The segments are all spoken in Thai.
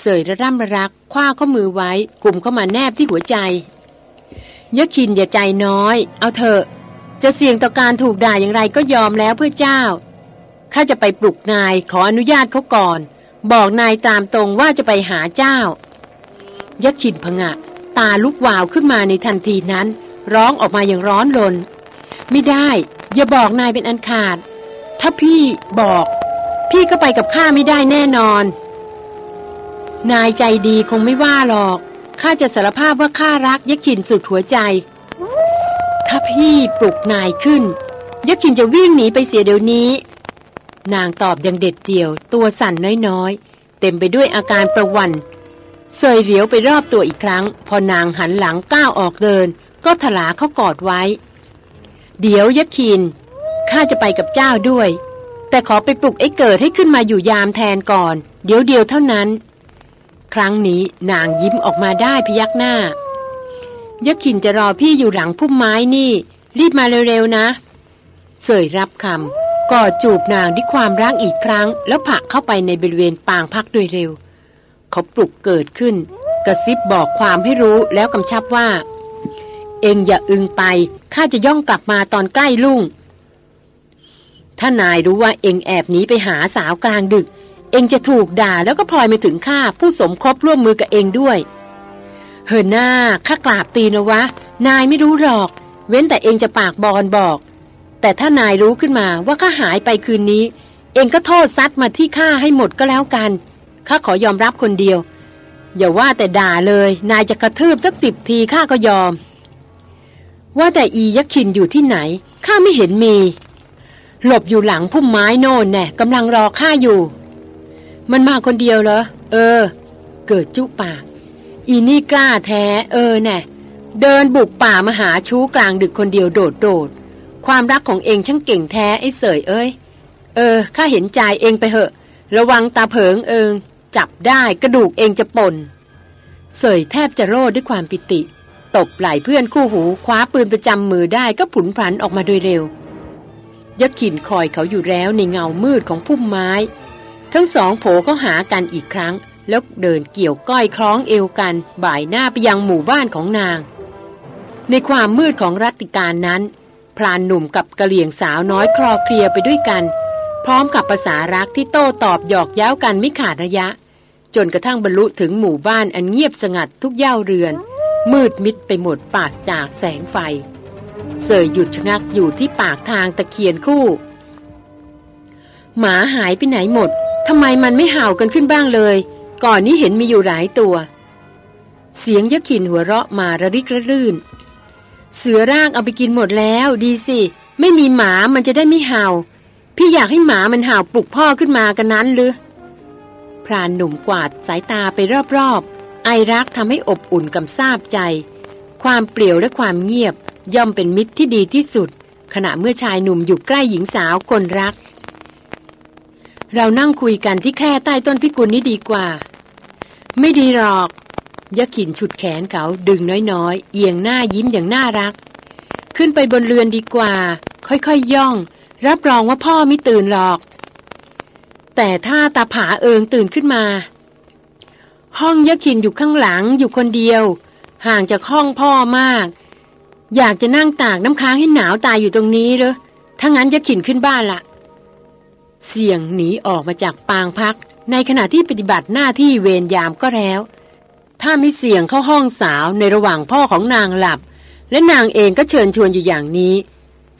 เสยระร่ำระรัก คว้าข้อมือไว้กลุ่มเข้ามาแนบที่หัวใจยะคินอย่าใจน้อย เอาเถอะ จะเสี่ยงต่อการถูกด่าอย่างไรก็ยอมแล้วเพื่อเจ้าข้าจะไปปลุกนายขออนุญาตเขาก่อน บอกนายตามตรงว่าจะไปหาเจ้ายะคินพงะ ตาลุกวาวขึ้นมาในทันทีนั้น ร้องออกมาอย่างร้อนรนไม่ได้ อย่าบอกนายเป็นอันขาด ถ้าพี่บอก พี่ก็ไปกับข้าไม่ได้แน่นอน นายใจดีคงไม่ว่าหรอก ข้าจะสารภาพว่าข้ารักยักษินสุดหัวใจ ถ้าพี่ปลุกนายขึ้น ยักษินจะวิ่งหนีไปเสียเดี๋ยวนี้ นางตอบอย่างเด็ดเดี่ยว ตัวสั่นน้อยๆ เต็มไปด้วยอาการประวันเสยเหลียวไปรอบตัวอีกครั้ง พอนางหันหลังก้าวออกเดิน ก็ถลาเข้ากอดไว้ เดี๋ยวยักษินข้าจะไปกับเจ้าด้วย แต่ขอไปปลุกไอ้เกิดให้ขึ้นมาอยู่ยามแทนก่อน เดี๋ยวเดียวเท่านั้น ครั้งนี้นางยิ้มออกมาได้พยักหน้ายักษินจะรอพี่อยู่หลังพุ่มไม้นี่ รีบมาเร็วๆนะ เสยรับคำกอดจูบนางด้วยความรักอีกครั้ง แล้วผักเข้าไปในบริเวณปางพักโดยเร็ว เขาปลุกเกิดขึ้น กระซิบบอกความให้รู้แล้วกำชับว่า เองอย่าอึงไปข้าจะย่องกลับมาตอนใกล้ลุ่งถ้านายรู้ว่าเองแอบหนีไปหาสาวกลางดึก เองจะถูกด่าแล้วก็พลอยไปถึงข้าผู้สมคบร่วมมือกับเองด้วย เฮินหน้าข้ากราบตีนะวะ นายไม่รู้หรอก เว้นแต่เองจะปากบอลบอก แต่ถ้านายรู้ขึ้นมาว่าข้าหายไปคืนนี้ เองก็โทษซัดมาที่ข้าให้หมดก็แล้วกันข้าขอยอมรับคนเดียว อย่าว่าแต่ด่าเลย นายจะกระทืบสักสิบทีข้าก็ยอม ว่าแต่อียักษ์ขินอยู่ที่ไหนข้าไม่เห็นมีหลบอยู่หลังพุ่มไม้โน่นแน่กำลังรอข้าอยู่ มันมาคนเดียวเหรอ เออ เกิดจุปาก อีนี่กล้าแท้ เออแน่เดินบุกป่ามาหาชู้กลางดึกคนเดียวโดดโดด ความรักของเองช่างเก่งแท้ไอ้เสยเอ้ย เออ ข้าเห็นใจเองไปเหอะ ระวังตาเผิงเอิง จับได้กระดูกเองจะป่น เสยแทบจะโรดด้วยความปิติ ตบไหล่เพื่อนคู่หูคว้าปืนประจำมือได้ก็ผุนพลันออกมาโดยเร็วยักษ์ขินคอยเขาอยู่แล้วในเงามืดของพุ่มไม้ ทั้งสองโผเขาหากันอีกครั้ง แล้วเดินเกี่ยวก้อยคล้องเอวกัน บ่ายหน้าไปยังหมู่บ้านของนาง ในความมืดของรัติการนั้นพรานหนุ่มกับกะเหลี่ยงสาวน้อยคลอเคลียไปด้วยกัน พร้อมกับภาษารักที่โต้ตอบหยอกเย้ากันไม่ขาดระยะ จนกระทั่งบรรลุถึงหมู่บ้านอันเงียบสงัดทุกเย้าเรือน มืดมิดไปหมดปราศจากแสงไฟ เสยหยุดชะงักอยู่ที่ปากทางตะเคียนคู่ หมาหายไปไหนหมด ทำไมมันไม่เห่ากันขึ้นบ้างเลย ก่อนนี้เห็นมีอยู่หลายตัว เสียงยักขินหัวเราะมาระริกระรื่น เสือร่างเอาไปกินหมดแล้วดีสิ ไม่มีหมามันจะได้ไม่เห่า พี่อยากให้หมามันเห่าปลุกพ่อขึ้นมากันนั้นหรือพรานหนุ่มกวาดสายตาไปรอบๆ ไอรักทำให้อบอุ่นกำซาบใจ ความเปลี่ยวและความเงียบย่อมเป็นมิตรที่ดีที่สุด ขณะเมื่อชายหนุ่มอยู่ใกล้หญิงสาวคนรัก เรานั่งคุยกันที่แค่ใต้ต้นพิกุลนี้ดีกว่า ไม่ดีหรอกยะขินฉุดแขนเขาดึงน้อยๆ เอียงหน้ายิ้มอย่างน่ารัก ขึ้นไปบนเรือนดีกว่า ค่อยๆยย่อง รับรองว่าพ่อไม่ตื่นหรอก แต่ถ้าตาผาเอิงตื่นขึ้นมา ห้องยะขินอยู่ข้างหลังอยู่คนเดียว ห่างจากห้องพ่อมาก อยากจะนั่งตากน้ำค้างให้หนาวตายอยู่ตรงนี้เหรอถ้างั้นจะขินขึ้นบ้านละ เสี่ยงหนีออกมาจากปางพัก ในขณะที่ปฏิบัติหน้าที่เวรยามก็แล้ว ถ้าไม่เสี่ยงเข้าห้องสาวในระหว่างพ่อของนางหลับ และนางเองก็เชิญชวนอยู่อย่างนี้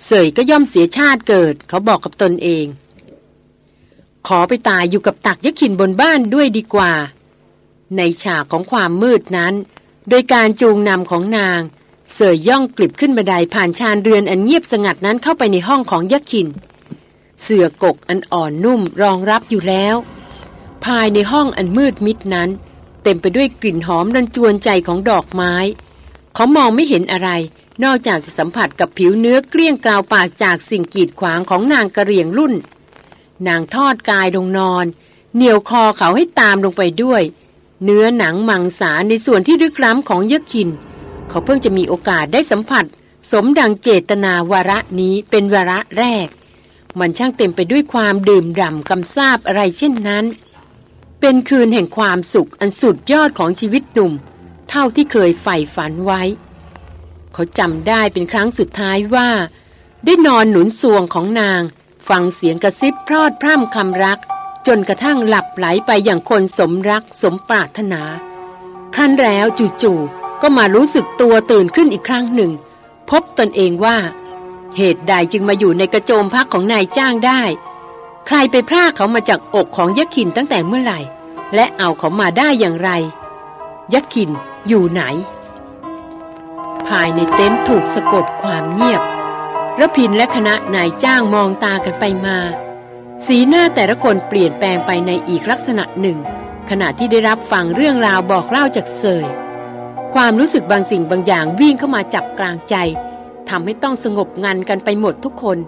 เสยก็ย่อมเสียชาติเกิด เขาบอกกับตนเอง ขอไปตายอยู่กับตักยักขินบนบ้านด้วยดีกว่า ในฉากของความมืดนั้น โดยการจูงนำของนางเสยย่องกลิบขึ้นบันไดผ่านชานเรือนอันเงียบสงัดนั้นเข้าไปในห้องของยักษิน เสือกกอันอ่อนนุ่มรองรับอยู่แล้ว ภายในห้องอันมืดมิดนั้น เต็มไปด้วยกลิ่นหอมรันจวนใจของดอกไม้ เขามองไม่เห็นอะไรนอกจากจะสัมผัสกับผิวเนื้อเกลี้ยงกราวปาจากสิ่งกีดขวางของนางกระเรียงรุ่น นางทอดกายลงนอน เหนี่ยวคอเขาให้ตามลงไปด้วย เนื้อหนังมังสาในส่วนที่ลึกล้ำของยักษิน เขาเพิ่งจะมีโอกาสได้สัมผัส สมดังเจตนาวาระนี้เป็นวาระแรก มันช่างเต็มไปด้วยความดื่มด่ำกำซาบอะไรเช่นนั้น เป็นคืนแห่งความสุขอันสุดยอดของชีวิตหนุ่ม เท่าที่เคยใฝ่ฝันไว้ เขาจำได้เป็นครั้งสุดท้ายว่า ได้นอนหนุนสวงของนาง ฟังเสียงกระซิบพรอดพร่ำคำรัก จนกระทั่งหลับไหลไปอย่างคนสมรักสมปรารถนา ครั้นแล้วจู่ๆก็มารู้สึกตัวตื่นขึ้นอีกครั้งหนึ่ง พบตนเองว่า เหตุใดจึงมาอยู่ในกระโจมพักของนายจ้างได้ ใครไปพรากเขามาจากอกของยักษ์ขินตั้งแต่เมื่อไหร่ และเอาเขามาได้อย่างไร ยักษ์ขินอยู่ไหน ภายในเต็นท์ถูกสะกดความเงียบระพินและคณะนายจ้างมองตากันไปมา สีหน้าแต่ละคนเปลี่ยนแปลงไปในอีกลักษณะหนึ่ง ขณะที่ได้รับฟังเรื่องราวบอกเล่าจากเสยความรู้สึกบางสิ่งบางอย่างวิ่งเข้ามาจับกลางใจ ทำให้ต้องสงบงันกันไปหมดทุกคน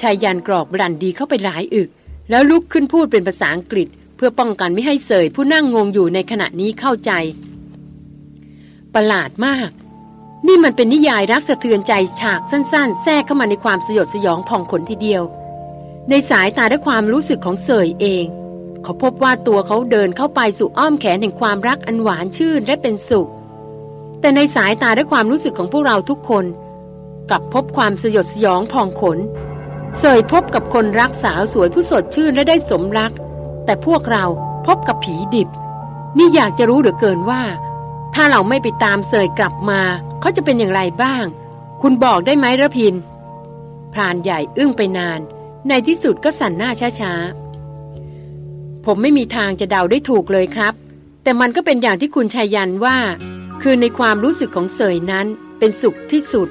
ชายยันกรอกบรันดีเข้าไปหลายอึก แล้วลุกขึ้นพูดเป็นภาษาอังกฤษ เพื่อป้องกันไม่ให้เสยผู้นั่งงงอยู่ในขณะนี้เข้าใจ ประหลาดมาก นี่มันเป็นนิยายรักสะเทือนใจฉากสั้น ๆ แทรกเข้ามาในความสยดสยองผ่องขนทีเดียว ในสายตาและความรู้สึกของเสยเอง เขาพบว่าตัวเขาเดินเข้าไปสู่อ้อมแขนแห่งความรักอันหวานชื่นและเป็นสุข แต่ในสายตาและความรู้สึกของพวกเราทุกคน กลับพบความสยดสยองผ่องขน เสยพบกับคนรักสาวสวยผู้สดชื่นและได้สมรัก แต่พวกเราพบกับผีดิบ นี่อยากจะรู้เหลือเกินว่า ถ้าเราไม่ไปตามเสยกลับมา เขาจะเป็นอย่างไรบ้าง คุณบอกได้ไหมระพินพรานใหญ่อึ้งไปนาน ในที่สุดก็สั่นหน้าช้าๆ ผมไม่มีทางจะเดาได้ถูกเลยครับ แต่มันก็เป็นอย่างที่คุณชายันว่า คือในความรู้สึกของเสยนั้นเป็นสุขที่สุด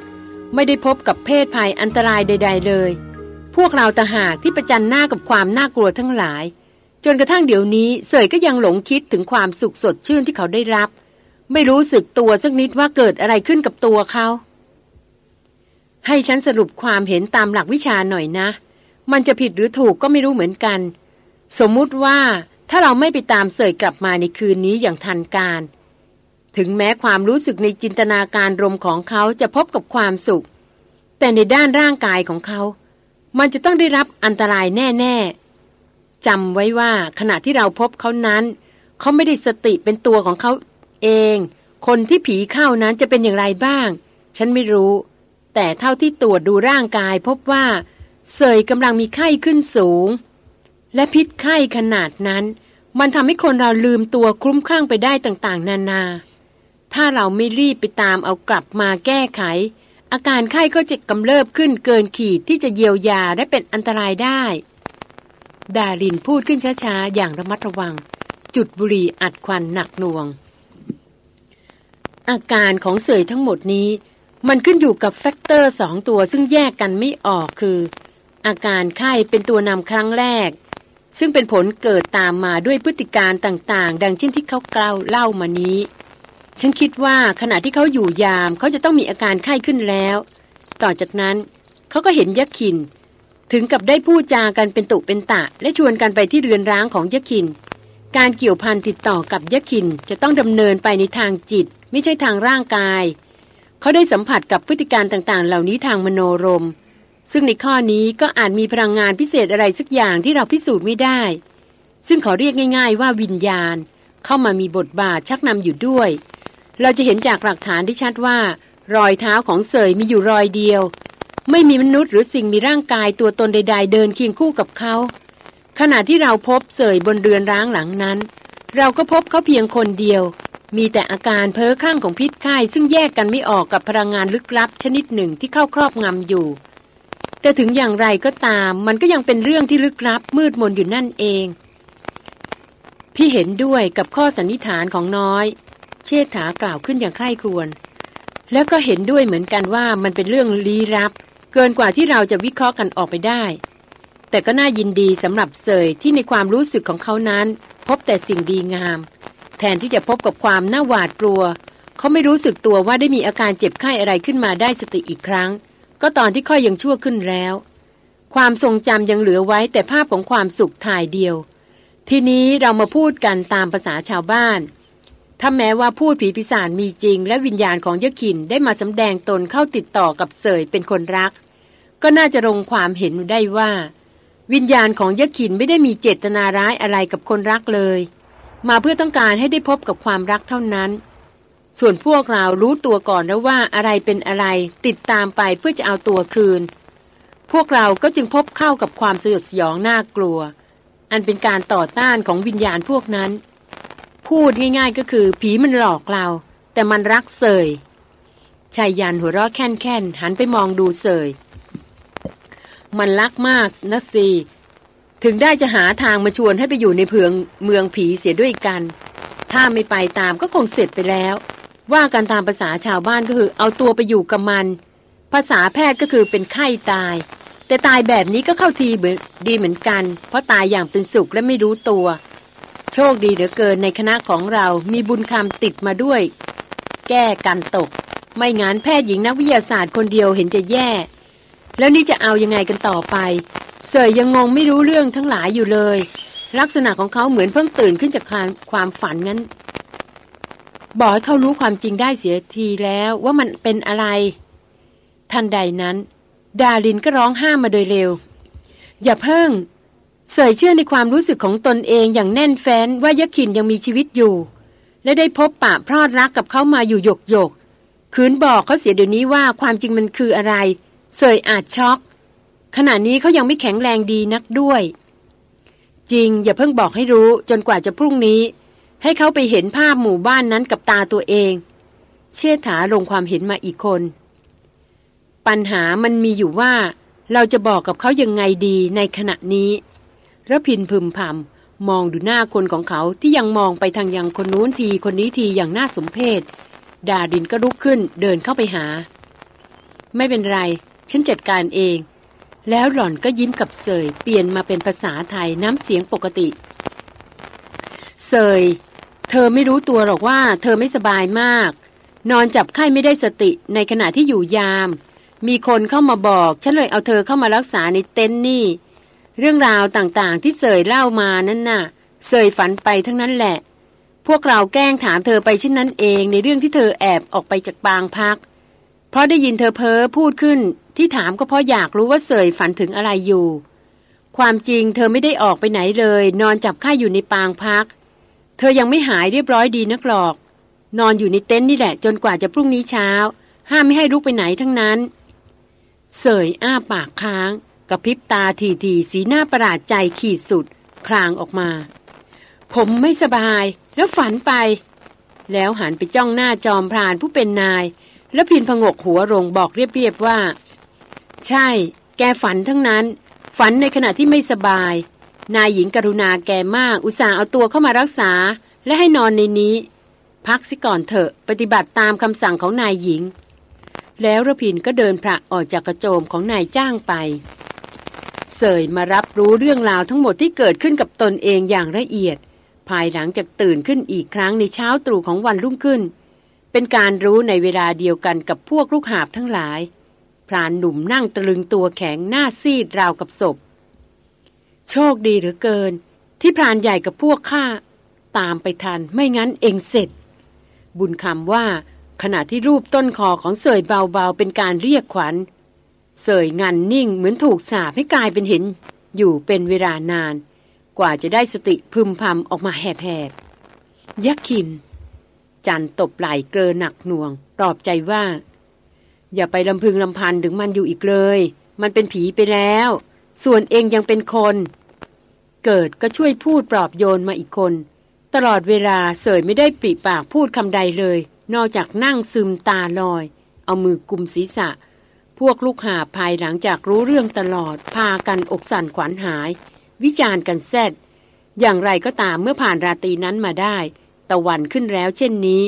ไม่ได้พบกับเพศภัยอันตรายใด ๆ เลย พวกเราตหากที่ประจันหน้ากับความน่ากลัวทั้งหลาย จนกระทั่งเดี๋ยวนี้เสยก็ยังหลงคิดถึงความสุขสดชื่นที่เขาได้รับ ไม่รู้สึกตัวสักนิดว่าเกิดอะไรขึ้นกับตัวเขาให้ฉันสรุปความเห็นตามหลักวิชาหน่อยนะ มันจะผิดหรือถูกก็ไม่รู้เหมือนกัน สมมุติว่าถ้าเราไม่ไปตามเสยกลับมาในคืนนี้อย่างทันการ ถึงแม้ความรู้สึกในจินตนาการรมของเขาจะพบกับความสุข แต่ในด้านร่างกายของเขา มันจะต้องได้รับอันตรายแน่ๆจำไว้ว่าขณะที่เราพบเขานั้น เขาไม่ได้สติเป็นตัวของเขาเอง คนที่ผีเข้านั้นจะเป็นอย่างไรบ้าง ฉันไม่รู้ แต่เท่าที่ตรวจดูร่างกายพบว่าเสยกำลังมีไข้ขึ้นสูง และพิษไข้ขนาดนั้น มันทำให้คนเราลืมตัวคลุ้มคลั่งไปได้ต่างๆ นานานา ถ้าเราไม่รีบไปตามเอากลับมาแก้ไข อาการไข้ก็จะกำเริบขึ้นเกินขีดที่จะเยียวยาและเป็นอันตรายได้ ดารินพูดขึ้นช้าๆ อย่างระมัดระวัง จุดบุหรี่อัดควันหนักหน่วง อาการของเสยทั้งหมดนี้ มันขึ้นอยู่กับ factor สองตัวซึ่งแยกกันไม่ออกคือ อาการไข้เป็นตัวนำครั้งแรก ซึ่งเป็นผลเกิดตามมาด้วยพฤติการณ์ต่างๆ ดังเช่นที่เขากล่าวเล่ามานี้ ฉันคิดว่าขณะที่เขาอยู่ยามเขาจะต้องมีอาการไข้ขึ้นแล้ว ต่อจากนั้นเขาก็เห็นยักษ์ขิน ถึงกับได้พูดจากันเป็นตุเป็นตะ และชวนกันไปที่เรือนร้างของยักษ์ขิน การเกี่ยวพันติดต่อกับยักษ์ขินจะต้องดำเนินไปในทางจิต ไม่ใช่ทางร่างกาย เขาได้สัมผัสกับพฤติการต่างๆ เหล่านี้ทางมโนรม ซึ่งในข้อนี้ก็อาจมีพลังงานพิเศษอะไรสักอย่างที่เราพิสูจน์ไม่ได้ ซึ่งขอเรียกง่าย ๆ ว่าวิญญาณ เข้ามามีบทบาทชักนำอยู่ด้วย เราจะเห็นจากหลักฐานที่ชัดว่า รอยเท้าของเสยมีอยู่รอยเดียว ไม่มีมนุษย์หรือสิ่งมีร่างกายตัวตนใด ๆ เดินเคียงคู่กับเขา ขณะที่เราพบเสยบนเรือนร้างหลังนั้น เราก็พบเขาเพียงคนเดียว มีแต่อาการเพ้อคลั่งของพิษไข้ซึ่งแยกกันไม่ออกกับพลังงานลึกลับชนิดหนึ่งที่เข้าครอบงำอยู่ แต่ถึงอย่างไรก็ตาม มันก็ยังเป็นเรื่องที่ลึกลับมืดมนอยู่นั่นเอง พี่เห็นด้วยกับข้อสันนิษฐานของน้อย เชษฐากล่าวขึ้นอย่างใคร่ครวญแล้วก็เห็นด้วยเหมือนกันว่ามันเป็นเรื่องลี้ลับ เกินกว่าที่เราจะวิเคราะห์กันออกไปได้ แต่ก็น่ายินดีสำหรับเสยที่ในความรู้สึกของเขานั้น พบแต่สิ่งดีงาม แทนที่จะพบกับความน่าหวาดกลัว เขาไม่รู้สึกตัวว่าได้มีอาการเจ็บไข้อะไรขึ้นมาได้สติอีกครั้ง ก็ตอนที่ค่อยยังชั่วขึ้นแล้ว ความทรงจำยังเหลือไว้แต่ภาพของความสุขถ่ายเดียว ทีนี้เรามาพูดกันตามภาษาชาวบ้าน ถ้าแม้ว่าพูดผีปีศาจมีจริง และวิญญาณของยะขินได้มาสำแดงตนเข้าติดต่อกับเสยเป็นคนรัก ก็น่าจะลงความเห็นได้ว่า วิญญาณของยักษินไม่ได้มีเจตนาร้ายอะไรกับคนรักเลย มาเพื่อต้องการให้ได้พบกับความรักเท่านั้น ส่วนพวกเรารู้ตัวก่อนแล้วว่าอะไรเป็นอะไรติดตามไปเพื่อจะเอาตัวคืน พวกเราก็จึงพบเข้ากับความสยดสยองน่ากลัว อันเป็นการต่อต้านของวิญญาณพวกนั้น พูดง่ายๆก็คือ ผีมันหลอกเรา แต่มันรักเสยชายยันหัวเราะแค่นๆหันไปมองดูเสย มันรักมากนะสิถึงได้จะหาทางมาชวนให้ไปอยู่ในเพืองเมืองผีเสียด้วยกัน ถ้าไม่ไปตามก็คงเสร็จไปแล้ว ว่ากันตามภาษาชาวบ้านก็คือ เอาตัวไปอยู่กับมัน ภาษาแพทย์ก็คือเป็นไข้ตาย แต่ตายแบบนี้ก็เข้าทีดีเหมือนกัน เพราะตายอย่างเป็นสุขและไม่รู้ตัว โชคดีเหลือเกินในคณะของเรามีบุญคำติดมาด้วย แก้กันตก ไม่งานแพทย์หญิงนักวิทยาศาสตร์คนเดียวเห็นจะแย่ แล้วนี่จะเอายังไงกันต่อไป เสยยังงงไม่รู้เรื่องทั้งหลายอยู่เลย ลักษณะของเขาเหมือนเพิ่งตื่นขึ้นจากความฝันงั้น บอกให้เขารู้ความจริงได้เสียทีแล้วว่ามันเป็นอะไร ทันใดนั้น ดารินก็ร้องห้ามมาโดยเร็ว อย่าเพิ่ง เสยเชื่อในความรู้สึกของตนเองอย่างแน่นแฟ้นว่ายขินยังมีชีวิตอยู่ และได้พบปะพรอดรักกับเขามาอยู่หยกหยกคืนบอกเขาเสียเดี๋ยวนี้ว่าความจริงมันคืออะไร เสยอาจช็อก ขณะนี้เขายังไม่แข็งแรงดีนักด้วย จริงอย่าเพิ่งบอกให้รู้จนกว่าจะพรุ่งนี้ ให้เขาไปเห็นภาพหมู่บ้านนั้นกับตาตัวเอง เชื่อถาลงความเห็นมาอีกคน ปัญหามันมีอยู่ว่า เราจะบอกกับเขายังไงดีในขณะนี้ ระพินพึมพำมองดูหน้าคนของเขาที่ยังมองไปทางยังคนนู้นทีคนนี้ทีอย่างน่าสมเพชดาดินก็ลุกขึ้นเดินเข้าไปหา ไม่เป็นไร ฉันจัดการเอง แล้วหล่อนก็ยิ้มกับเสยเปลี่ยนมาเป็นภาษาไทยน้ำเสียงปกติ เสย เธอไม่รู้ตัวหรอกว่า เธอไม่สบายมาก นอนจับไข้ไม่ได้สติในขณะที่อยู่ยาม มีคนเข้ามาบอก ฉันเลยเอาเธอเข้ามารักษาในเต็นท์นี่ เรื่องราวต่างๆ ที่เสยเล่ามานั่นน่ะ เสยฝันไปทั้งนั้นแหละ พวกเราแกล้งถามเธอไปเช่นนั้นเองในเรื่องที่เธอแอบออกไปจากบางพัก เพราะได้ยินเธอเพ้อพูดขึ้น ที่ถามก็เพราะอยากรู้ว่าเสยฝันถึงอะไรอยู่ ความจริงเธอไม่ได้ออกไปไหนเลย นอนจับข้าอยู่ในปางพัก เธอยังไม่หายเรียบร้อยดีนักหรอก นอนอยู่ในเต็นท์นี่แหละ จนกว่าจะพรุ่งนี้เช้า ห้ามไม่ให้ลุกไปไหนทั้งนั้น เสยอ้าปากค้าง กระพริบตาทีทีสีหน้าประหลาดใจขีดสุด คลางออกมา ผมไม่สบายแล้วฝันไป แล้วหันไปจ้องหน้าจอมพรานผู้เป็นนาย แล้วพินพงกหัวลงบอกเรียบๆว่า ใช่ แกฝันทั้งนั้น ฝันในขณะที่ไม่สบาย นายหญิงกรุณาแกมากอุตส่าห์เอาตัวเข้ามารักษา และให้นอนในนี้ พักสิก่อนเถอะปฏิบัติตามคำสั่งของนายหญิงแล้วระพินก็เดินพระออกจากกระโจมของนายจ้างไป เสยมารับรู้เรื่องราวทั้งหมดที่เกิดขึ้นกับตนเองอย่างละเอียด ภายหลังจากตื่นขึ้นอีกครั้งในเช้าตรู่ของวันรุ่งขึ้น เป็นการรู้ในเวลาเดียวกันกับพวกลูกหาบทั้งหลาย พรานหนุ่มนั่งตะลึงตัวแข็งหน้าซีดราวกับศพ โชคดีเหลือเกิน ที่พรานใหญ่กับพวกข้าตามไปทันไม่งั้นเองเสร็จ บุญคำว่าขณะที่รูปต้นคอของเสยเบาๆ เป็นการเรียกขวัญ เสยงันนิ่งเหมือนถูกสาบให้กลายเป็นเห็นอยู่เป็นเวลานาน กว่าจะได้สติพึมพำออกมาแหบๆยักขิน จันตบไหล่เกลอหนักหน่วงปลอบใจว่า อย่าไปลำพึงลำพันถึงมันอยู่อีกเลย มันเป็นผีไปแล้ว ส่วนเองยังเป็นคน เกิดก็ช่วยพูดปลอบโยนมาอีกคน ตลอดเวลาเสยไม่ได้ปริปากพูดคำใดเลย นอกจากนั่งซึมตาลอย เอามือกุมศีรษะ วกลูกหาภายหลังจากรู้เรื่องตลอด พากันอกสั่นขวัญหาย วิจารณ์กันแซดอย่างไรก็ตามเมื่อผ่านราตรีนั้นมาได้ ตะวันขึ้นแล้วเช่นนี้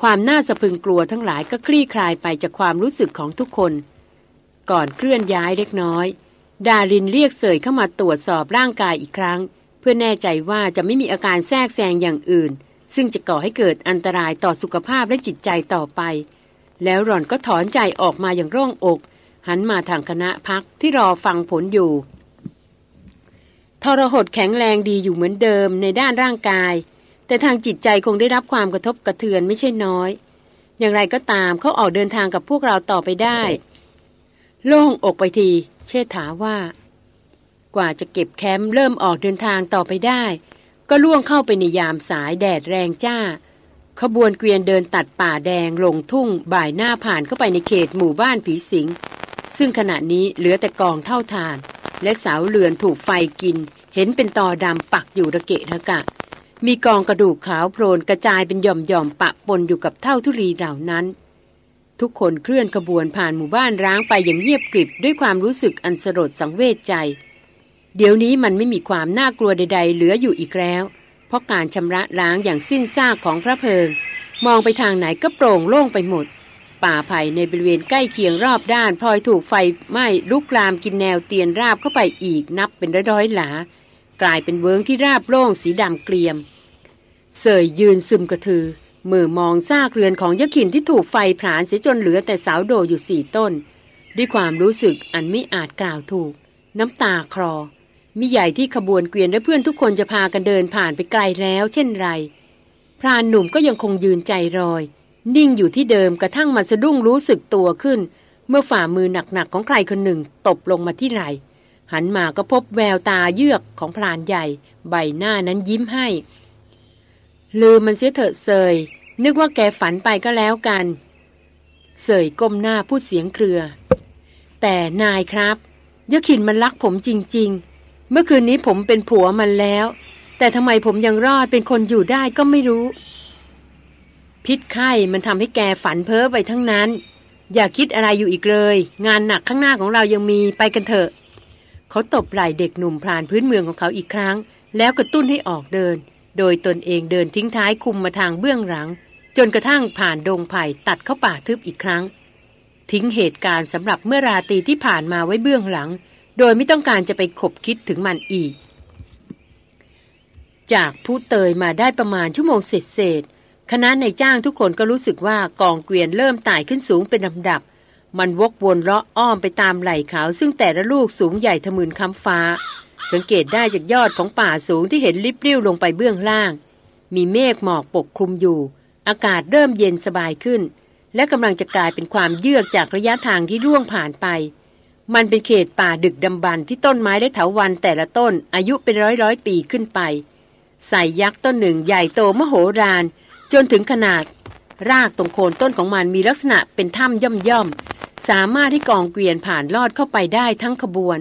ความน่าสะพึงกลัวทั้งหลายก็คลี่คลายไปจากความรู้สึกของทุกคน ก่อนเคลื่อนย้ายเล็กน้อย ดารินเรียกเสยเข้ามาตรวจสอบร่างกายอีกครั้ง เพื่อแน่ใจว่าจะไม่มีอาการแทรกแซงอย่างอื่น ซึ่งจะก่อให้เกิดอันตรายต่อสุขภาพและจิตใจต่อไป แล้วหล่อนก็ถอนใจออกมาอย่างร่องอก หันมาทางคณะพักที่รอฟังผลอยู่ ทรหดแข็งแรงดีอยู่เหมือนเดิมในด้านร่างกาย แต่ทางจิตใจคงได้รับความกระทบกระเทือนไม่ใช่น้อย อย่างไรก็ตามเขาออกเดินทางกับพวกเราต่อไปได้ โล่งอกไปที เชษฐาว่า กว่าจะเก็บแคมป์เริ่มออกเดินทางต่อไปได้ ก็ล่วงเข้าไปในยามสายแดดแรงจ้าขบวนเกวียนเดินตัดป่าแดงลงทุ่งบ่ายหน้าผ่านเข้าไปในเขตหมู่บ้านผีสิง ซึ่งขณะนี้เหลือแต่กองเท่าทาน และเสาเรือนถูกไฟกิน เห็นเป็นตอดำปักอยู่ระเกะระกะ มีกองกระดูกขาวโพลนกระจายเป็นหย่อมๆปะปนอยู่กับเท่าทุรีเหล่านั้น ทุกคนเคลื่อนขบวนผ่านหมู่บ้านร้างไปอย่างเงียบกริบด้วยความรู้สึกอันสลดสังเวชใจ เดี๋ยวนี้มันไม่มีความน่ากลัวใด ๆ เหลืออยู่อีกแล้ว เพราะการชำระล้างอย่างสิ้นซากของพระเพลิง มองไปทางไหนก็โปร่งโล่งไปหมด ป่าไผ่ในบริเวณใกล้เคียงรอบด้านพลอยถูกไฟไหม้ลุกลามกินแนวเตียนราบเข้าไปอีกนับเป็นร้อยๆหลา กลายเป็นเวิงที่ราบโล่งสีดำเกลียม เสยยืนซึมกระทือมือมองซากเรือนของยะขินที่ถูกไฟผลาญเสียจนเหลือแต่เสาโดอยู่สี่ต้น ด้วยความรู้สึกอันไม่อาจกล่าวถูก น้ำตาคลอมิใหญ่ที่ขบวนเกวียนและเพื่อนทุกคนจะพากันเดินผ่านไปไกลแล้ว เช่นไร พรานหนุ่มก็ยังคงยืนใจรอย นิ่งอยู่ที่เดิมกระทั่งมาสะดุ้งรู้สึกตัวขึ้น เมื่อฝ่ามือหนักๆของใครคนหนึ่งตบลงมาที่ไหลหันมาก็พบแววตาเยือกของพรานใหญ่ ใบหน้านั้นยิ้มให้ ลืมมันเสียเถอะเสยนึกว่าแกฝันไปก็แล้วกัน เสยก้มหน้าพูดเสียงเครือ แต่นายครับยขินมันรักผมจริง ๆ เมื่อคืนนี้ผมเป็นผัวมันแล้ว แต่ทำไมผมยังรอดเป็นคนอยู่ได้ก็ไม่รู้ พิษไข้มันทำให้แกฝันเพ้อไปทั้งนั้น อย่าคิดอะไรอยู่อีกเลย งานหนักข้างหน้าของเรายังมีไปกันเถอะ เขาตบไหล่เด็กหนุ่มพรานพื้นเมืองของเขาอีกครั้ง แล้วกระตุ้นให้ออกเดิน โดยตนเองเดินทิ้งท้ายคุมมาทางเบื้องหลัง จนกระทั่งผ่านดงไผ่ตัดเข้าป่าทึบอีกครั้ง ทิ้งเหตุการณ์สำหรับเมื่อราตรีที่ผ่านมาไว้เบื้องหลัง โดยไม่ต้องการจะไปขบคิดถึงมันอีก จากผู้เตยมาได้ประมาณชั่วโมงเศษ คณะในจ้างทุกคนก็รู้สึกว่ากองเกวียนเริ่มไต่ขึ้นสูงเป็นลำดับ มันวกวนเลาะอ้อมไปตามไหล่เขาซึ่งแต่ละลูกสูงใหญ่ทะมึนค้ำฟ้า สังเกตได้จากยอดของป่าสูงที่เห็นลิบลิ้วลงไปเบื้องล่าง มีเมฆหมอกปกคลุมอยู่ อากาศเริ่มเย็นสบายขึ้น และกำลังจะกลายเป็นความเยือกจากระยะทางที่ร่วงผ่านไป มันเป็นเขตป่าดึกดำบรรที่ต้นไม้และเถาวันแต่ละต้นอายุเป็นร้อยร้อยปีขึ้นไปใส่ยักษ์ต้นหนึ่งใหญ่โตมโหฬาร จนถึงขนาด รากตรงโคนต้นของมันมีลักษณะเป็นถ้ำย่อมย่อมสามารถให้กองเกวียนผ่านลอดเข้าไปได้ทั้งขบวน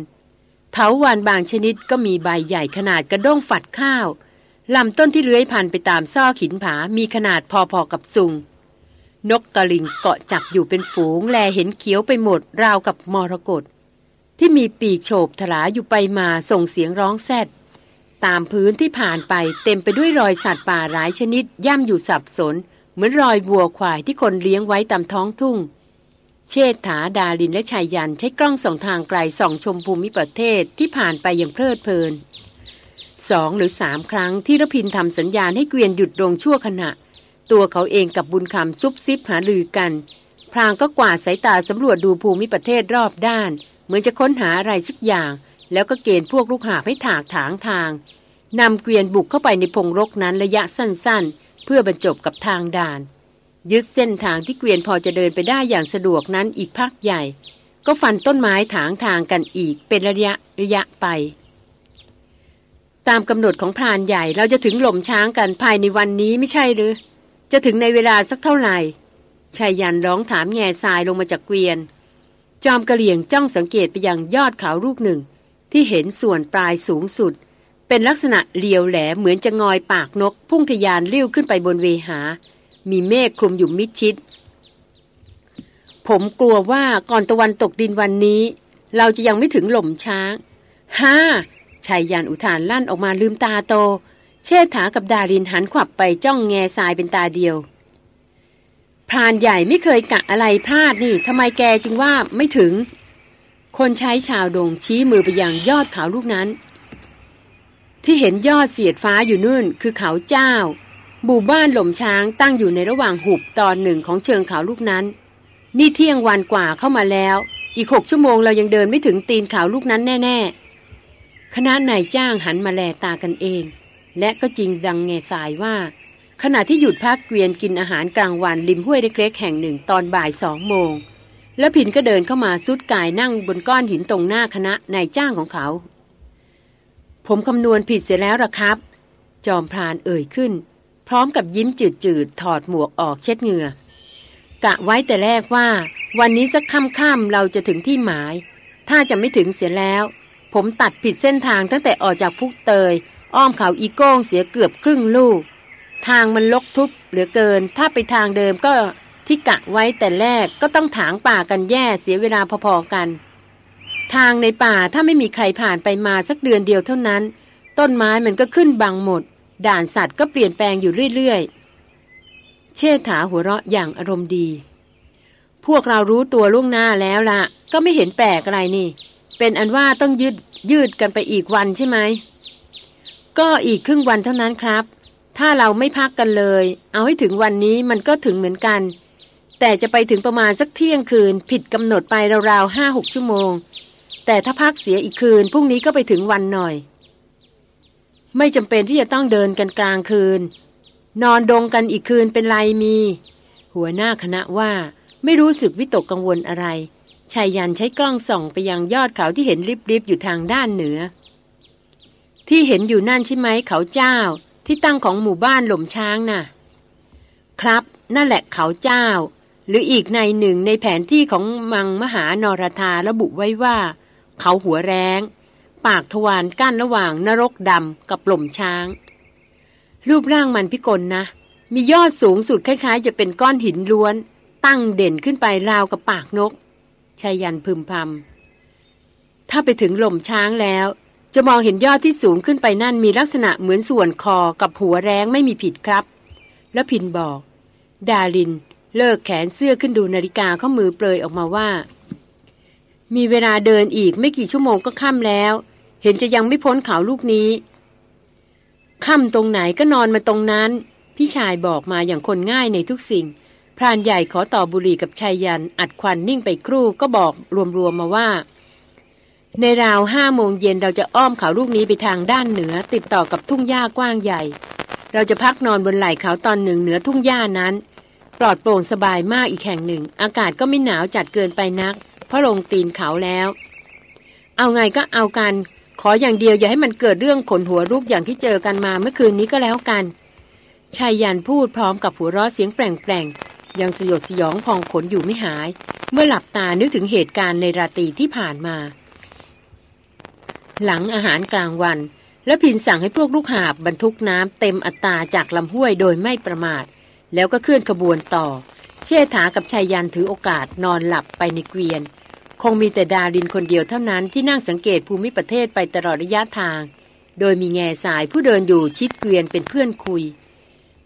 เถาวันบางชนิดก็มีใบใหญ่ขนาดกระด้งฝัดข้าวลำต้นที่เลื้อยพันไปตามซอกหินผา มีขนาดพอๆกับซุง นกกระลิงเกาะจับอยู่เป็นฝูง แลเห็นเขียวไปหมดราวกับมรกตที่มีปีกโฉบถลาอยู่ไปมาส่งเสียงร้องแซด ตามพื้นที่ผ่านไปเต็มไปด้วยรอยสัตว์ป่าหลายชนิด ย่ำอยู่สับสน เหมือนรอยวัวควายที่คนเลี้ยงไว้ตามท้องทุ่ง เชษฐาดาลินและชายยันใช้กล้องส่องทางไกลส่องชมภูมิประเทศที่ผ่านไปอย่างเพลิดเพลินสองหรือสามครั้งที่รพินทำสัญญาณให้เกวียนหยุดลงชั่วขณะ ตัวเขาเองกับบุญคำซุบซิบหาลือกัน พรางก็กวาดสายตาสำรวจดูภูมิประเทศรอบด้าน เหมือนจะค้นหาอะไรสักอย่าง แล้วก็เกณฑ์พวกลูกหาให้ถากถางทางนำเกวียนบุกเข้าไปในพงรกนั้นระยะสั้นๆ เพื่อบรรจบกับทางด่าน ยึดเส้นทางที่เกวียนพอจะเดินไปได้อย่างสะดวกนั้นอีกพักใหญ่ ก็ฟันต้นไม้ถางทางกันอีกเป็นระยะระยะไป ตามกำหนดของพรานใหญ่เราจะถึงหล่มช้างกันภายในวันนี้ไม่ใช่หรือ จะถึงในเวลาสักเท่าไหร่ชายยันร้องถามแง่ทรายลงมาจากเกวียน จอมกระเหลี่ยงจ้องสังเกตไปยังยอดเขาลูกหนึ่ง ที่เห็นส่วนปลายสูงสุด เป็นลักษณะเลียวแหลเหมือนจะงอยปากนก พุ่งทยานเลี้ยวขึ้นไปบนเวหา มีเมฆคลุมอยู่มิดชิด ผมกลัวว่าก่อนตะวันตกดินวันนี้ เราจะยังไม่ถึงหล่มช้างฮ่าชายยานอุทานลั่นออกมาลืมตาโต เชษฐากับดารินหันขวับไปจ้องแง่ทรายเป็นตาเดียวพรานใหญ่ไม่เคยกะอะไรพลาดนี่ทำไมแกจึงว่าไม่ถึง คนใช้ชาวดงชี้มือไปอยังยอดเขาลูกนั้น ที่เห็นยอดเสียดฟ้าอยู่นู่นคือเขาเจ้าบู่บ้านหล่มช้างตั้งอยู่ในระหว่างหุบตอนหนึ่งของเชิงเขาลูกนั้น นี่เที่ยงวันกว่าเข้ามาแล้ว อีกหกชั่วโมงเรายังเดินไม่ถึงตีนเขาลูกนั้นแน่ ๆ คณะนายจ้างหันมาแลตากันเอง และก็จริงดังแง่สายว่า ขณะที่หยุดพักเกวียนกินอาหารกลางวันริมห้วยเล็กๆแห่งหนึ่งตอนบ่ายสองโมง แล้วผินก็เดินเข้ามาซุดกายนั่งบนก้อนหินตรงหน้าคณะนายจ้างของเขา ผมคำนวณผิดเสียแล้วละครับ จอมพรานเอ่ยขึ้น พร้อมกับยิ้มจืดๆถอดหมวกออกเช็ดเหงื่อกะไว้แต่แรกว่า วันนี้สักค่ำๆเราจะถึงที่หมาย ถ้าจะไม่ถึงเสียแล้ว ผมตัดผิดเส้นทางตั้งแต่ออกจากพุกเตย อ้อมเขาอีโก้งเสียเกือบครึ่งลูก ทางมันลกทุบเหลือเกิน ถ้าไปทางเดิมก็ ที่กะไว้แต่แรกก็ต้องถางป่ากันแย่เสียเวลาพอๆกัน ทางในป่าถ้าไม่มีใครผ่านไปมาสักเดือนเดียวเท่านั้น ต้นไม้มันก็ขึ้นบังหมด ด่านสัตว์ก็เปลี่ยนแปลงอยู่เรื่อยๆ เชษฐาหัวเราะอย่างอารมณ์ดี พวกเรารู้ตัวล่วงหน้าแล้วละก็ไม่เห็นแปลกอะไรนี่ เป็นอันว่าต้องยืดยืดกันไปอีกวันใช่ไหมก็อีกครึ่งวันเท่านั้นครับ ถ้าเราไม่พักกันเลย เอาให้ถึงวันนี้มันก็ถึงเหมือนกัน แต่จะไปถึงประมาณสักเที่ยงคืน ผิดกำหนดไปราวๆห้าหกชั่วโมง แต่ถ้าพักเสียอีกคืนพรุ่งนี้ก็ไปถึงวันหน่อย ไม่จำเป็นที่จะต้องเดินกันกลางคืน นอนดงกันอีกคืนเป็นไรมี หัวหน้าคณะว่าไม่รู้สึกวิตกกังวลอะไรชายยันใช้กล้องส่องไปยังยอดเขาที่เห็นริบๆอยู่ทางด้านเหนือ ที่เห็นอยู่นั่นใช่ไหมเขาเจ้า ที่ตั้งของหมู่บ้านหล่มช้างน่ะ ครับ นั่นแหละเขาเจ้า หรืออีกในหนึ่งในแผนที่ของมังมหานรธาระบุไว้ว่า เขาหัวแรงปากทวารกั้นระหว่างนรกดำกับหล่มช้าง รูปร่างมันพิกลนะ มียอดสูงสุดคล้ายๆ จะเป็นก้อนหินล้วน ตั้งเด่นขึ้นไปราวกับปากนกชายันพึมพำถ้าไปถึงหล่มช้างแล้ว จะมองเห็นยอดที่สูงขึ้นไปนั่นมีลักษณะเหมือนส่วนคอกับหัวแรงไม่มีผิดครับ แล้วพินบอก ดาริน เลิกแขนเสื้อขึ้นดูนาฬิกาข้อมือเปลยออกมาว่า มีเวลาเดินอีกไม่กี่ชั่วโมงก็ค่ำแล้ว เห็นจะยังไม่พ้นเขาลูกนี้ค่ำตรงไหนก็นอนมาตรงนั้น พี่ชายบอกมาอย่างคนง่ายในทุกสิ่ง พรานใหญ่ขอต่อบุหรี่กับชายยัน อัดควันนิ่งไปครู่ก็บอกรวมๆมาว่า ในราวห้าโมงเย็นเราจะอ้อมเขาลูกนี้ไปทางด้านเหนือ ติดต่อกับทุ่งหญ้ากว้างใหญ่ เราจะพักนอนบนไหล่เขาตอนหนึ่งเหนือทุ่งหญ้านั้น ปลอดโปร่งสบายมากอีกแห่งหนึ่ง อากาศก็ไม่หนาวจัดเกินไปนัก เพราะลงตีนเขาแล้ว เอาไงก็เอากัน ขออย่างเดียวอย่าให้มันเกิดเรื่องขนหัวรุกอย่างที่เจอกันมาเมื่อคืนนี้ก็แล้วกันชายยันพูดพร้อมกับหัวเราะเสียงแปลงๆยังสยดสยองพองขนอยู่ไม่หาย เมื่อหลับตานึกถึงเหตุการณ์ในราตรีที่ผ่านมา หลังอาหารกลางวัน แล้วพินสั่งให้พวกลูกหาบบรรทุกน้ำเต็มอัตราจากลำห้วยโดยไม่ประมาท แล้วก็เคลื่อนขบวนต่อ เชษฐากับชายยันถือโอกาสนอนหลับไปในเกวียน คงมีแต่ดารินคนเดียวเท่านั้นที่นั่งสังเกตภูมิประเทศไปตลอดระยะทาง โดยมีแง่สายผู้เดินอยู่ชิดเกวียนเป็นเพื่อนคุย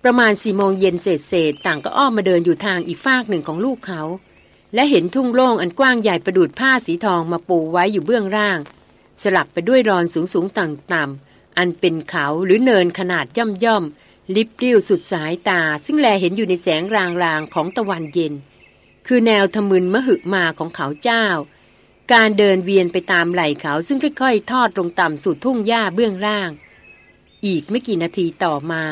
ประมาณสี่โมงเย็นเศษเศษต่างก็อ้อมมาเดินอยู่ทางอีกฟากหนึ่งของลูกเขา และเห็นทุ่งโล่งอันกว้างใหญ่ประดุดผ้าสีทองมาปูไว้อยู่เบื้องล่าง สลับไปด้วยรอนสูงสูงต่ำๆอันเป็นเขาหรือเนินขนาดย่อมย่อม ลิบลิ้วสุดสายตา ซึ่งแลเห็นอยู่ในแสงรางๆของตะวันเย็น คือแนวทมึนมหึมาของเขาเจ้า การเดินเวียนไปตามไหล่เขาซึ่งค่อยๆ ทอดลงต่ำสู่ทุ่งหญ้าเบื้องล่าง อีกไม่กี่นาทีต่อมา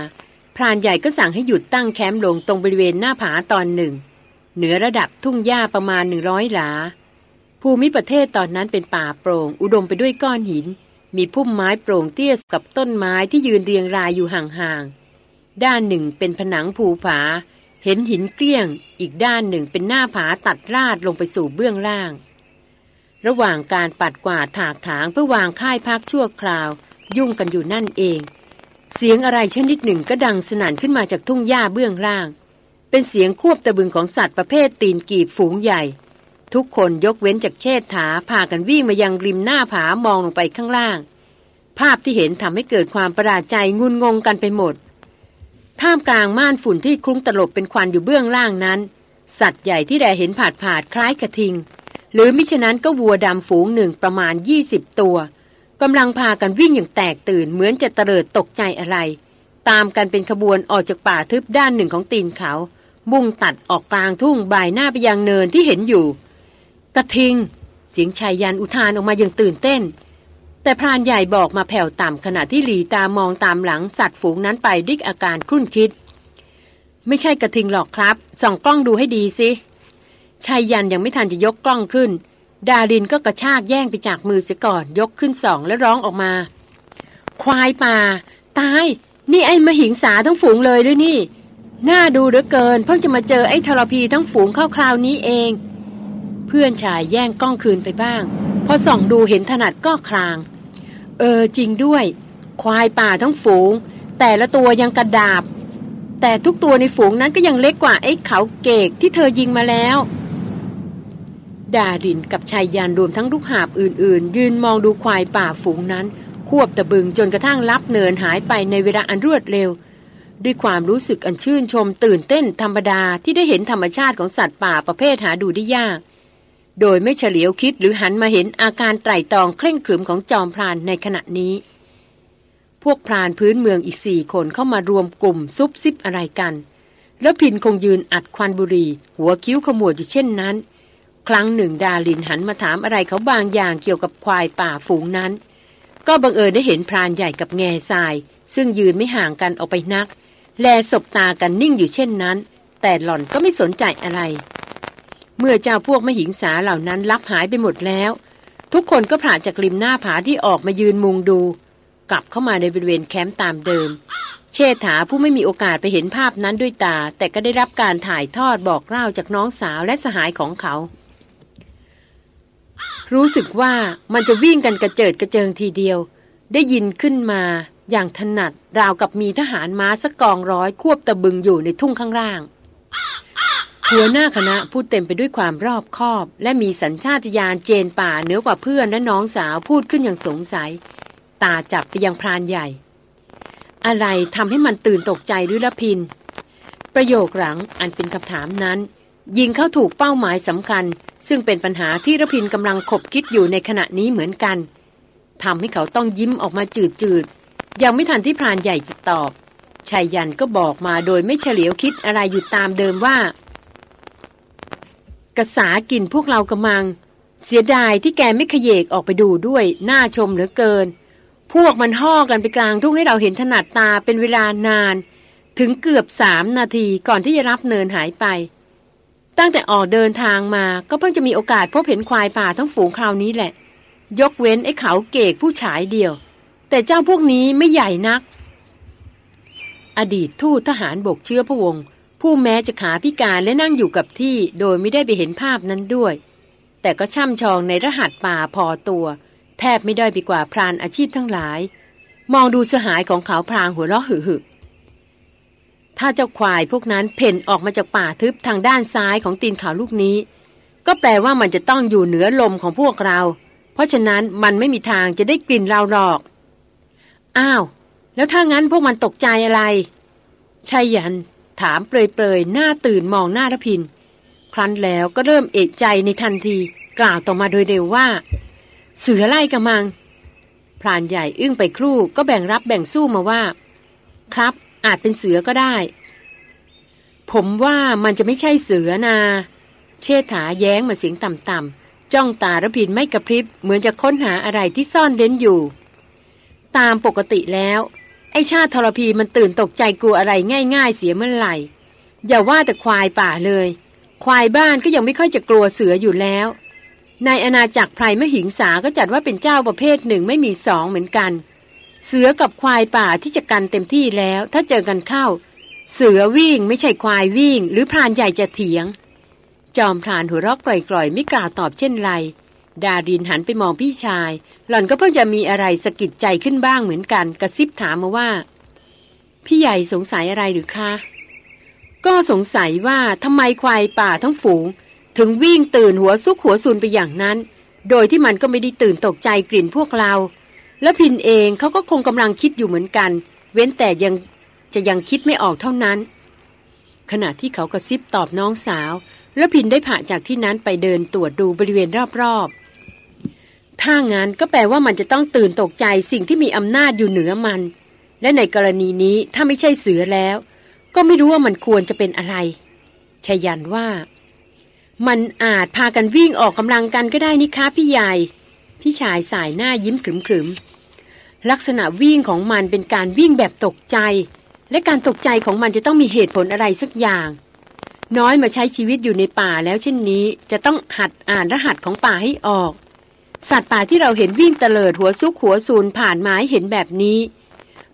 พรานใหญ่ก็สั่งให้หยุดตั้งแคมป์ลงตรงบริเวณหน้าผาตอนหนึ่ง เหนือระดับทุ่งหญ้าประมาณหนึ่งร้อยหลา ภูมิประเทศตอนนั้นเป็นป่าโปร่ง อุดมไปด้วยก้อนหิน มีพุ่มไม้โปร่งเตี้ยกับต้นไม้ที่ยืนเรียงรายอยู่ห่าง ด้านหนึ่งเป็นผนังภูผา เห็นหินเกลี้ยง อีกด้านหนึ่งเป็นหน้าผาตัดราดลงไปสู่เบื้องล่าง ระหว่างการปัดกวาดถากถางเพื่อวางค่ายพักชั่วคราว ยุ่งกันอยู่นั่นเอง เสียงอะไรชนิดหนึ่งก็ดังสนั่นขึ้นมาจากทุ่งหญ้าเบื้องล่าง เป็นเสียงควบตะบึงของสัตว์ประเภทตีนกีบฝูงใหญ่ ทุกคนยกเว้นจากเชษฐาพากันวิ่งมายังริมหน้าผามองลงไปข้างล่าง ภาพที่เห็นทำให้เกิดความประหลาดใจงุนงงกันไปหมด ท่ามกลางม่านฝุ่นที่คลุ้งตลบเป็นควันอยู่เบื้องล่างนั้น สัตว์ใหญ่ที่แดเห็นผาดผาดคล้ายกระทิง หรือมิฉะนั้นก็วัวดำฝูงหนึ่งประมาณ 20 ตัวกำลังพากันวิ่งอย่างแตกตื่นเหมือนจะเตลิดตกใจอะไร ตามกันเป็นขบวนออกจากป่าทึบด้านหนึ่งของตีนเขา มุ่งตัดออกกลางทุ่งบ่ายหน้าไปยังเนินที่เห็นอยู่ กระทิง เสียงชายยันอุทานออกมาอย่างตื่นเต้น แต่พรานใหญ่บอกมาแผ่วต่ำขณะที่หลีตามองตามหลังสัตว์ฝูงนั้นไปด้วยอาการครุ่นคิด ไม่ใช่กระทิงหรอกครับ ส่องกล้องดูให้ดีสิชายยันยังไม่ทันจะยกกล้องขึ้น ดารินก็กระชากแย่งไปจากมือเสียก่อนยกขึ้นสองแล้วร้องออกมา ควายป่า ตาย นี่ไอ้มหิงสาทั้งฝูงเลยหรือนี่ น่าดูเหลือเกิน เพิ่งจะมาเจอไอ้ทรพีทั้งฝูงเข้าคราวนี้เอง เพื่อนชายแย่งกล้องคืนไปบ้าง พอส่องดูเห็นถนัดก็คราง เออจริงด้วย ควายป่าทั้งฝูง แต่ละตัวยังกระดาบ แต่ทุกตัวในฝูงนั้นก็ยังเล็กกว่าไอ้เขาเกกที่เธอยิงมาแล้วดารินกับชายยานรวมทั้งลูกหาบอื่น ๆ ยืนมองดูควายป่าฝูงนั้น ควบตะบึงจนกระทั่งลับเนินหายไปในเวลาอันรวดเร็ว ด้วยความรู้สึกอันชื่นชมตื่นเต้นธรรมดาที่ได้เห็นธรรมชาติของสัตว์ป่าประเภทหาดูได้ยาก โดยไม่เฉลียวคิดหรือหันมาเห็นอาการไตร่ตรองเคร่งขรึมของจอมพรานในขณะนี้ พวกพรานพื้นเมืองอีกสี่คนเข้ามารวมกลุ่มซุบซิบอะไรกัน แล้วพินคงยืนอัดควันบุหรี่ หัวคิ้วขมวดอยู่เช่นนั้น ครั้งหนึ่งดาลินหันมาถามอะไรเขาบางอย่างเกี่ยวกับควายป่าฝูงนั้น ก็บังเอิญได้เห็นพรานใหญ่กับแง่ทราย ซึ่งยืนไม่ห่างกันออกไปนัก แลสบตากันนิ่งอยู่เช่นนั้น แต่หล่อนก็ไม่สนใจอะไร เมื่อเจ้าพวกมหิงสาเหล่านั้นลับหายไปหมดแล้ว ทุกคนก็ผ่าจากริมหน้าผาที่ออกมายืนมุงดู กลับเข้ามาในบริเวณแคมป์ตามเดิม เชษฐาผู้ไม่มีโอกาสไปเห็นภาพนั้นด้วยตา แต่ก็ได้รับการถ่ายทอดบอกเล่าจากน้องสาวและสหายของเขา รู้สึกว่ามันจะวิ่งกันกระเจิดกระเจิงทีเดียว ได้ยินขึ้นมาอย่างถนัดราวกับมีทหารม้าสักกองร้อยควบตะบึงอยู่ในทุ่งข้างล่าง หัวหน้าคณะพูดเต็มไปด้วยความรอบคอบ และมีสัญชาตญาณเจนป่าเหนือกว่าเพื่อนและน้องสาวพูดขึ้นอย่างสงสัย ตาจับไปยังพรานใหญ่ อะไรทำให้มันตื่นตกใจหรือละพิน ประโยคหลังอันเป็นคำถามนั้น ยิงเข้าถูกเป้าหมายสำคัญ ซึ่งเป็นปัญหาที่ระพินกำลังขบคิดอยู่ในขณะนี้เหมือนกันทำให้เขาต้องยิ้มออกมาจืดๆยังไม่ทันที่พรานใหญ่จะตอบชายยันก็บอกมาโดยไม่เฉลียวคิดอะไรอยู่ตามเดิมว่า กระสากินพวกเรากระมัง เสียดายที่แกไม่ขยเยกออกไปดูด้วย น่าชมเหลือเกิน พวกมันห่อกันไปกลางทุ่งให้เราเห็นถนัดตาเป็นเวลานาน ถึงเกือบสามนาทีก่อนที่จะรับเนินหายไป ตั้งแต่ออกเดินทางมาก็เพิ่งจะมีโอกาสพบเห็นควายป่าทั้งฝูงคราวนี้แหละ ยกเว้นไอ้เขาเกกผู้ฉายเดียว แต่เจ้าพวกนี้ไม่ใหญ่นัก อดีตทูตทหารบกเชื้อพระวงศ์ ผู้แม้จะขาพิการและนั่งอยู่กับที่โดยไม่ได้ไปเห็นภาพนั้นด้วย แต่ก็ช่ำชองในรหัสป่าพอตัว แทบไม่ได้ไปกว่าพรานอาชีพทั้งหลาย มองดูสหายของเขาพรางหัวเราะหึหึถ้าเจ้าควายพวกนั้นเพ่นออกมาจากป่าทึบทางด้านซ้ายของตีนเขาลูกนี้ ก็แปลว่ามันจะต้องอยู่เหนือลมของพวกเรา เพราะฉะนั้นมันไม่มีทางจะได้กลิ่นเราหรอก อ้าว แล้วถ้างั้นพวกมันตกใจอะไรชายยัน ถามเปรยๆ หน้าตื่นมองหน้ารพิน ครั้นแล้วก็เริ่มเอกใจในทันที กล่าวต่อมาโดยเร็วว่า เสือไล่กระมัง พรานใหญ่อึ้งไปครู่ก็แบ่งรับแบ่งสู้มาว่า ครับ อาจเป็นเสือก็ได้ ผมว่ามันจะไม่ใช่เสือนา เชษฐาแย้งมาเสียงต่ำๆจ้องตารพินไม่กระพริบเหมือนจะค้นหาอะไรที่ซ่อนเร้นอยู่ ตามปกติแล้ว ไอชาติทรพีมันตื่นตกใจกลัวอะไรง่าย ๆ เสียเมื่อไหร่อย่าว่าแต่ควายป่าเลย ควายบ้านก็ยังไม่ค่อยจะกลัวเสืออยู่แล้ว ในอาณาจักรไพรมหิงสาก็จัดว่าเป็นเจ้าประเภทหนึ่งไม่มีสองเหมือนกัน เสือกับควายป่าที่จะกันเต็มที่แล้ว ถ้าเจอกันเข้า เสือวิ่งไม่ใช่ควายวิ่ง หรือพรานใหญ่จะเถียง จอมพรานหัวราะกร่อยๆไม่กล่าวตอบเช่นไร ดารินหันไปมองพี่ชาย หล่อนก็เพิ่งจะมีอะไรสะกิดใจขึ้นบ้างเหมือนกัน กระซิบถามมาว่า พี่ใหญ่สงสัยอะไรหรือคะ ก็สงสัยว่าทำไมควายป่าทั้งฝูง ถึงวิ่งตื่นหัวซุกหัวซุนไปอย่างนั้น โดยที่มันก็ไม่ได้ตื่นตกใจกลิ่นพวกเรา แล้วพินเองเขาก็คงกำลังคิดอยู่เหมือนกัน เว้นแต่ยังจะยังคิดไม่ออกเท่านั้น ขณะที่เขากระซิบตอบน้องสาว แล้วพินได้ผ่าจากที่นั้นไปเดินตรวจดูบริเวณรอบ ถ้างั้นก็แปลว่ามันจะต้องตื่นตกใจสิ่งที่มีอำนาจอยู่เหนือมัน และในกรณีนี้ถ้าไม่ใช่เสือแล้ว ก็ไม่รู้ว่ามันควรจะเป็นอะไรชายันว่า มันอาจพากันวิ่งออกกำลังกันก็ได้นี่คะพี่ใหญ่ พี่ชายสายหน้ายิ้มขรึมๆลักษณะวิ่งของมันเป็นการวิ่งแบบตกใจ และการตกใจของมันจะต้องมีเหตุผลอะไรสักอย่าง น้อยมาใช้ชีวิตอยู่ในป่าแล้วเช่นนี้ จะต้องหัดอ่านรหัสของป่าให้ออก สัตว์ป่าที่เราเห็นวิ่งเตลิดหัวซุกหัวซูนผ่านไม้เห็นแบบนี้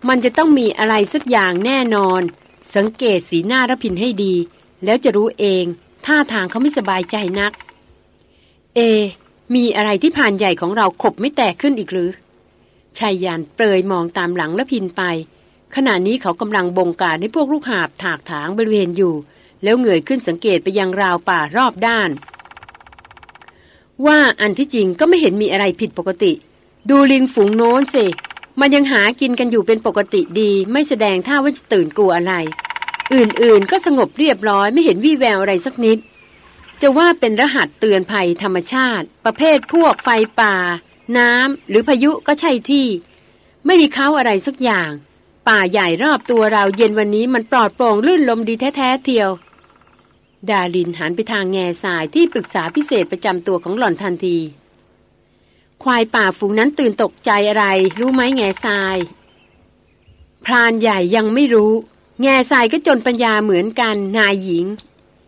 มันจะต้องมีอะไรสักอย่างแน่นอน สังเกตสีหน้ารพินให้ดี แล้วจะรู้เอง ท่าทางเขาไม่สบายใจนัก เอ มีอะไรที่ผ่านใหญ่ของเราขบไม่แตกขึ้นอีกหรือชายยานเปรยมองตามหลังละพินไป ขณะนี้เขากำลังบงการให้พวกลูกหาบถากถางบริเวณอยู่ แล้วเงยขึ้นสังเกตไปยังราวป่ารอบด้าน ว่าอันที่จริงก็ไม่เห็นมีอะไรผิดปกติ ดูลิงฝูงโน้นสิมันยังหากินกันอยู่เป็นปกติดี ไม่แสดงท่าว่าจะตื่นกลัวอะไร อื่นๆ ก็สงบเรียบร้อยไม่เห็นวี่แววอะไรสักนิด จะว่าเป็นรหัสเตือนภัยธรรมชาติ ประเภทพวกไฟป่า น้ำหรือพายุก็ใช่ที่ ไม่มีเขาอะไรสักอย่าง ป่าใหญ่รอบตัวเราเย็นวันนี้มันปลอดโปร่งลื่นลมดีแท้ๆเทียว ดาลินหันไปทางแง่สายที่ปรึกษาพิเศษประจำตัวของหล่อนทันที ควายป่าฝูงนั้นตื่นตกใจอะไร รู้ไหมแง่ทราย พรานใหญ่ยังไม่รู้ แง่ทรายก็จนปัญญาเหมือนกันนายหญิง